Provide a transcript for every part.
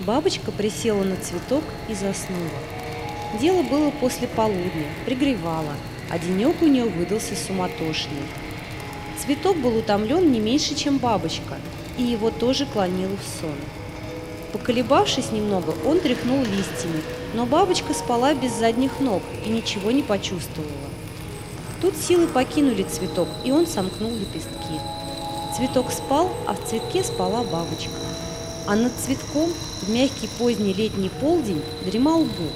Бабочка присела на цветок и заснула. Дело было после полудня, пригревало, а денек у нее выдался суматошный. Цветок был утомлен не меньше, чем бабочка, и его тоже клонило в сон. Поколебавшись немного, он тряхнул листьями, но бабочка спала без задних ног и ничего не почувствовала. Тут силы покинули цветок, и он сомкнул лепестки. Цветок спал, а в цветке спала бабочка. А над цветком в мягкий поздний летний полдень дремал бук.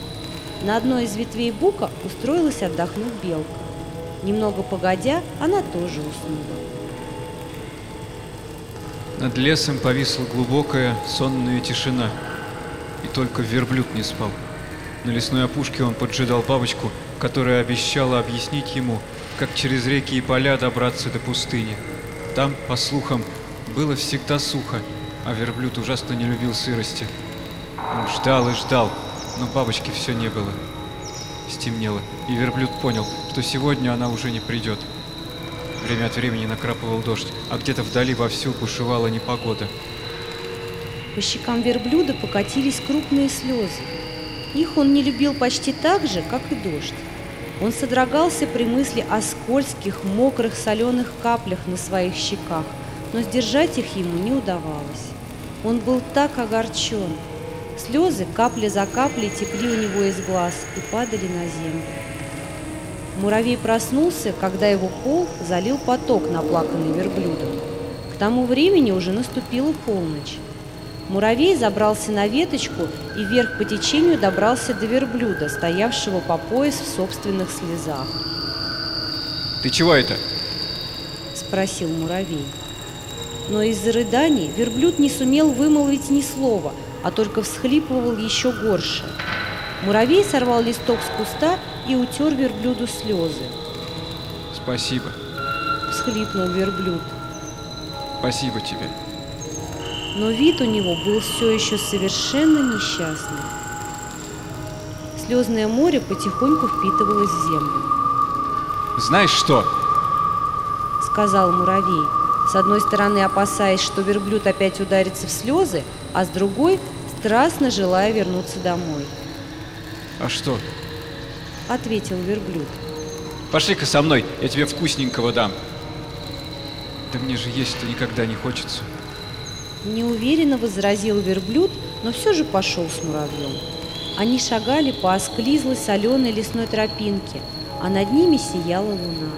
На одной из ветвей бука устроилась отдохнуть белка. Немного погодя, она тоже уснула. Над лесом повисла глубокая сонная тишина, и только верблюд не спал. На лесной опушке он поджидал бабочку, которая обещала объяснить ему, как через реки и поля добраться до пустыни. Там, по слухам, было всегда сухо, а верблюд ужасно не любил сырости. Он ждал и ждал, но бабочки все не было. Стемнело, и верблюд понял, что сегодня она уже не придет. Время от времени накрапывал дождь, а где-то вдали вовсю бушевала непогода. По щекам верблюда покатились крупные слезы. Их он не любил почти так же, как и дождь. Он содрогался при мысли о скользких, мокрых, соленых каплях на своих щеках, но сдержать их ему не удавалось. Он был так огорчен. Слезы капля за каплей текли у него из глаз и падали на землю. Муравей проснулся, когда его пол залил поток, наплаканный верблюдом. К тому времени уже наступила полночь. Муравей забрался на веточку и вверх по течению добрался до верблюда, стоявшего по пояс в собственных слезах. «Ты чего это?» – спросил муравей. Но из-за рыданий верблюд не сумел вымолвить ни слова, а только всхлипывал еще горше. Муравей сорвал листок с куста и утер верблюду слезы. «Спасибо, Всхлипнул верблюд. спасибо тебе». но вид у него был все еще совершенно несчастный. Слезное море потихоньку впитывалось в землю. «Знаешь что?» Сказал муравей, с одной стороны опасаясь, что верблюд опять ударится в слезы, а с другой страстно желая вернуться домой. «А что?» Ответил верблюд. Пошли-ка со мной, я тебе вкусненького дам. Да мне же есть-то никогда не хочется. Неуверенно возразил верблюд, но все же пошел с муравьем. Они шагали по осклизлой соленой лесной тропинке, а над ними сияла луна.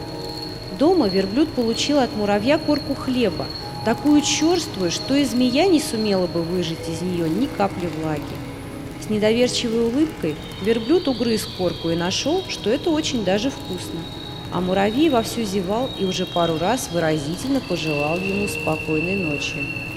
Дома верблюд получил от муравья корку хлеба, такую черствую, что и змея не сумела бы выжать из нее ни капли влаги. С недоверчивой улыбкой верблюд угрыз корку и нашел, что это очень даже вкусно. А муравей вовсю зевал и уже пару раз выразительно пожелал ему спокойной ночи.